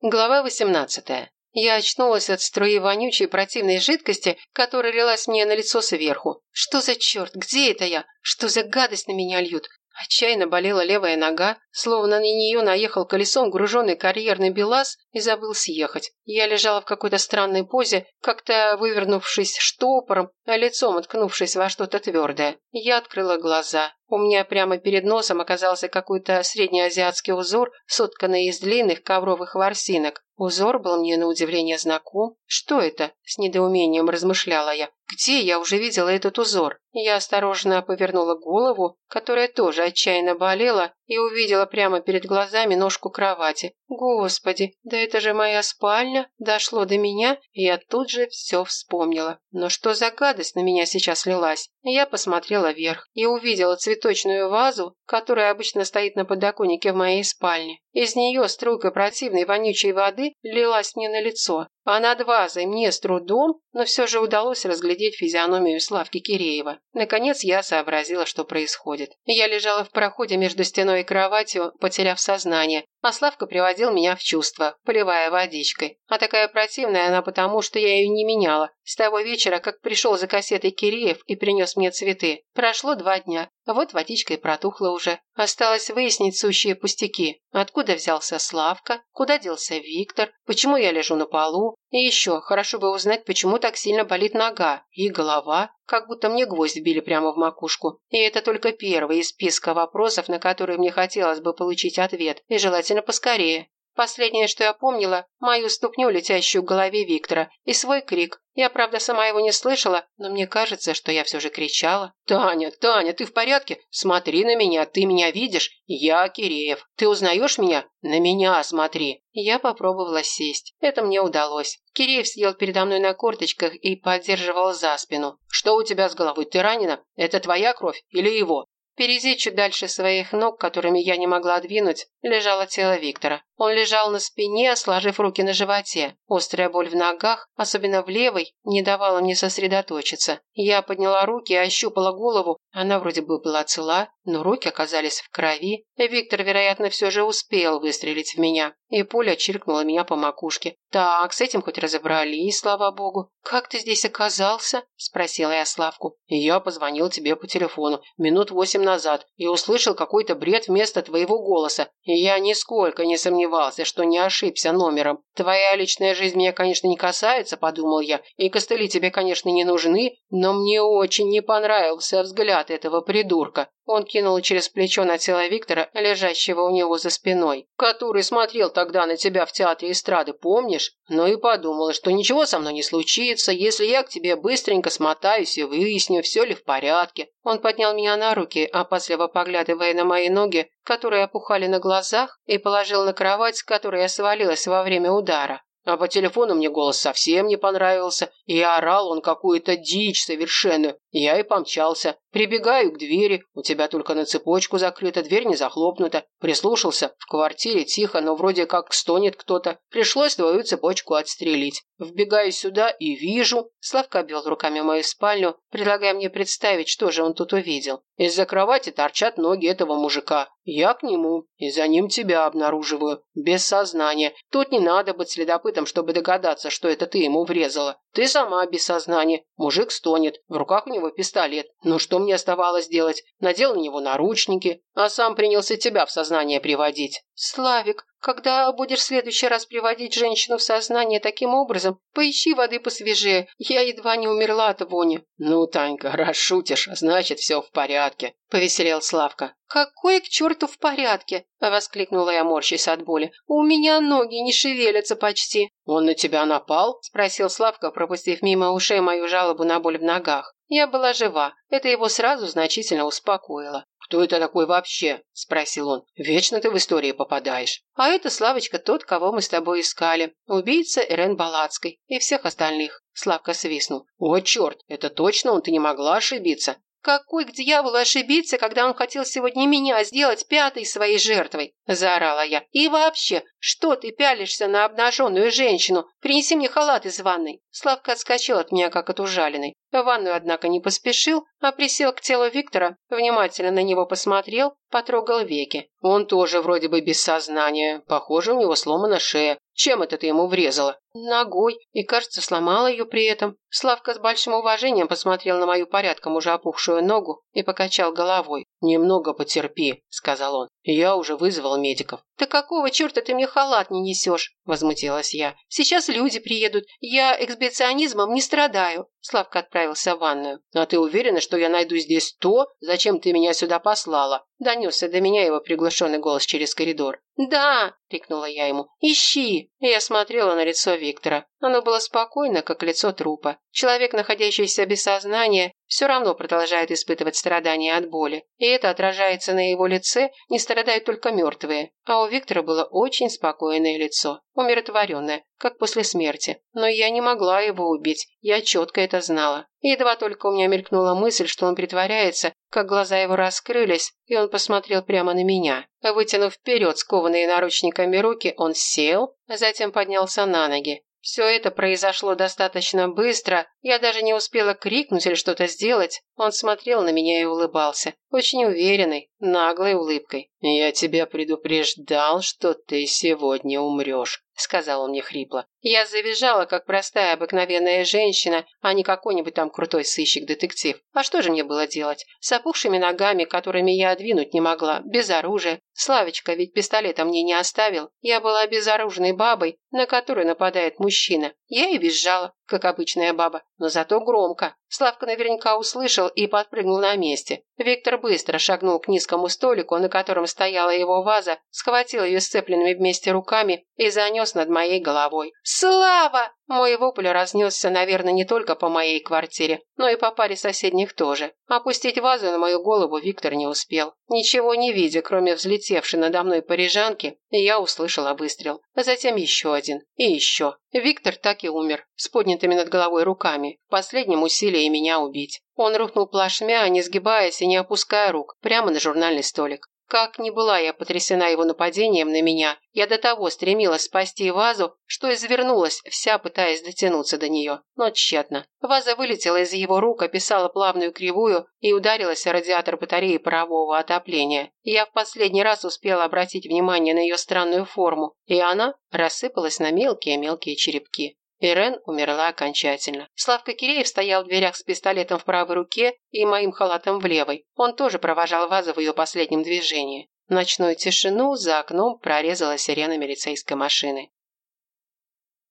Глава 18. Я очнулась от струи вонючей противной жидкости, которая лилась мне на лицо сверху. Что за черт? Где это я? Что за гадость на меня льют? Отчаянно болела левая нога, словно на нее наехал колесом груженный карьерный белаз и забыл съехать. Я лежала в какой-то странной позе, как-то вывернувшись штопором, а лицом уткнувшись во что-то твердое. Я открыла глаза. У меня прямо перед носом оказался какой-то среднеазиатский узор, сотканный из длинных ковровых ворсинок. Узор был мне на удивление знаком. Что это? С недоумением размышляла я. Где я уже видела этот узор? Я осторожно повернула голову, которая тоже отчаянно болела, и увидела прямо перед глазами ножку кровати. Господи, да это же моя спальня. Дошло до меня, и я тут же все вспомнила. Но что за гадость на меня сейчас лилась? Я посмотрела вверх и увидела цветочную вазу, которая обычно стоит на подоконнике в моей спальне. Из нее струйка противной вонючей воды лилась мне на лицо. А над вазой мне с трудом, но все же удалось разглядеть физиономию Славки Киреева. Наконец я сообразила, что происходит. Я лежала в проходе между стеной и кроватью, потеряв сознание, а Славка приводил меня в чувство, поливая водичкой. А такая противная она потому, что я ее не меняла. С того вечера, как пришел за кассетой Киреев и принес мне цветы. Прошло два дня. Вот водичка и протухла уже. Осталось выяснить сущие пустяки. Откуда взялся Славка? Куда делся Виктор? Почему я лежу на полу? И еще, хорошо бы узнать, почему так сильно болит нога и голова, как будто мне гвоздь вбили прямо в макушку. И это только первый из списка вопросов, на которые мне хотелось бы получить ответ, и желательно поскорее. Последнее, что я помнила, мою ступню, летящую к голове Виктора, и свой крик. Я, правда, сама его не слышала, но мне кажется, что я все же кричала. «Таня, Таня, ты в порядке? Смотри на меня, ты меня видишь? Я Киреев. Ты узнаешь меня? На меня смотри». Я попробовала сесть. Это мне удалось. Киреев сидел передо мной на корточках и поддерживал за спину. «Что у тебя с головой? Ты ранена? Это твоя кровь или его?» Впереди, чуть дальше своих ног, которыми я не могла двинуть, лежало тело Виктора. Он лежал на спине, сложив руки на животе. Острая боль в ногах, особенно в левой, не давала мне сосредоточиться. Я подняла руки и ощупала голову. Она вроде бы была цела, но руки оказались в крови. Виктор, вероятно, все же успел выстрелить в меня. И пуля чиркнула меня по макушке. «Так, с этим хоть разобрались, слава богу. Как ты здесь оказался?» – спросила я Славку. «Я позвонил тебе по телефону минут восемь назад и услышал какой-то бред вместо твоего голоса. Я нисколько не сомневался, сомневался, что не ошибся номером. Твоя личная жизнь меня, конечно, не касается, подумал я, и костыли тебе, конечно, не нужны, но мне очень не понравился взгляд этого придурка. Он кинул через плечо на тело Виктора, лежащего у него за спиной, который смотрел тогда на тебя в театре эстрады, помнишь? Ну и подумал, что ничего со мной не случится, если я к тебе быстренько смотаюсь и выясню, все ли в порядке. Он поднял меня на руки, опасливо поглядывая на мои ноги, которые опухали на глазах, и положил на кровать, с которой я свалилась во время удара. А по телефону мне голос совсем не понравился, и орал он какую-то дичь совершенную. Я и помчался. Прибегаю к двери, у тебя только на цепочку закрыта, дверь не захлопнута. Прислушался, в квартире тихо, но вроде как стонет кто-то. Пришлось твою цепочку отстрелить. Вбегаю сюда и вижу. Славка обвел руками мою спальню, предлагая мне представить, что же он тут увидел. Из-за кровати торчат ноги этого мужика. Я к нему, и за ним тебя обнаруживаю. Без сознания. Тут не надо быть следопытом, чтобы догадаться, что это ты ему врезала. Ты сама без сознания. Мужик стонет. В руках у него пистолет. Ну что мне оставалось делать? Надел на него наручники, а сам принялся тебя в сознание приводить. Славик, когда будешь в следующий раз приводить женщину в сознание таким образом, поищи воды посвежее. Я едва не умерла от вони». «Ну, Танька, раз шутишь, значит, все в порядке», – повеселел Славка. «Какой к черту в порядке?» – воскликнула я, морщась от боли. «У меня ноги не шевелятся почти». «Он на тебя напал?» – спросил Славка, пропустив мимо ушей мою жалобу на боль в ногах. Я была жива. Это его сразу значительно успокоило. «Кто это такой вообще?» – спросил он. «Вечно ты в истории попадаешь». «А это, Славочка, тот, кого мы с тобой искали. Убийца Ирен Балацкой и всех остальных». Славка свистнул. «О, черт, это точно он, ты не могла ошибиться?» «Какой к дьяволу ошибиться, когда он хотел сегодня меня сделать пятой своей жертвой?» – заорала я. «И вообще, что ты пялишься на обнаженную женщину? Принеси мне халат из ванной». Славка отскочил от меня, как от ужаленной. В ванную, однако, не поспешил, а присел к телу Виктора, внимательно на него посмотрел, потрогал веки. Он тоже вроде бы без сознания. Похоже, у него сломана шея. Чем это ты ему врезала?» «Ногой. И, кажется, сломала ее при этом». Славка с большим уважением посмотрел на мою порядком уже опухшую ногу и покачал головой. «Немного потерпи», — сказал он. «Я уже вызвал медиков». «Да какого черта ты мне халат не несешь?» – возмутилась я. «Сейчас люди приедут. Я эксбиционизмом не страдаю». Славка отправился в ванную. «А ты уверена, что я найду здесь то, зачем ты меня сюда послала?» Донесся до меня его приглушенный голос через коридор. «Да!» – крикнула я ему. «Ищи!» Я смотрела на лицо Виктора. Оно было спокойно, как лицо трупа. Человек, находящийся без сознания, все равно продолжает испытывать страдания от боли. И это отражается на его лице, не страдают только мертвые. А у Виктора было очень спокойное лицо, умиротворенное, как после смерти. Но я не могла его убить, я четко это знала. едва только у меня мелькнула мысль, что он притворяется, как глаза его раскрылись, и он посмотрел прямо на меня. Вытянув вперед скованные наручниками руки, он сел, а затем поднялся на ноги. Все это произошло достаточно быстро, я даже не успела крикнуть или что-то сделать. Он смотрел на меня и улыбался, очень уверенной, наглой улыбкой. «Я тебя предупреждал, что ты сегодня умрешь», — сказал он мне хрипло. Я завизжала, как простая обыкновенная женщина, а не какой-нибудь там крутой сыщик-детектив. А что же мне было делать? С опухшими ногами, которыми я двинуть не могла, без оружия. Славечка ведь пистолета мне не оставил. Я была безоружной бабой, на которую нападает мужчина. Я и визжала, как обычная баба, но зато громко. Славка наверняка услышал и подпрыгнул на месте. Виктор быстро шагнул к низкому столику, на котором стояла его ваза, схватил ее сцепленными вместе руками и занес над моей головой. «Слава!» Мой вопль разнесся, наверное, не только по моей квартире, но и по паре соседних тоже. Опустить вазу на мою голову Виктор не успел. Ничего не видя, кроме взлетевшей надо мной парижанки, я услышала выстрел. Затем еще один. И еще. Виктор так и умер, с поднятыми над головой руками, в последнем усилии меня убить. Он рухнул плашмя, не сгибаясь и не опуская рук, прямо на журнальный столик. Как ни была я потрясена его нападением на меня, я до того стремилась спасти вазу, что извернулась, вся пытаясь дотянуться до нее, но тщетно. Ваза вылетела из его рук, описала плавную кривую и ударилась о радиатор батареи парового отопления. Я в последний раз успела обратить внимание на ее странную форму, и она рассыпалась на мелкие-мелкие черепки. Ирен умерла окончательно. Славка Киреев стоял в дверях с пистолетом в правой руке и моим халатом в левой. Он тоже провожал Вазу в ее последнем движении. Ночную тишину за окном прорезала сирена милицейской машины.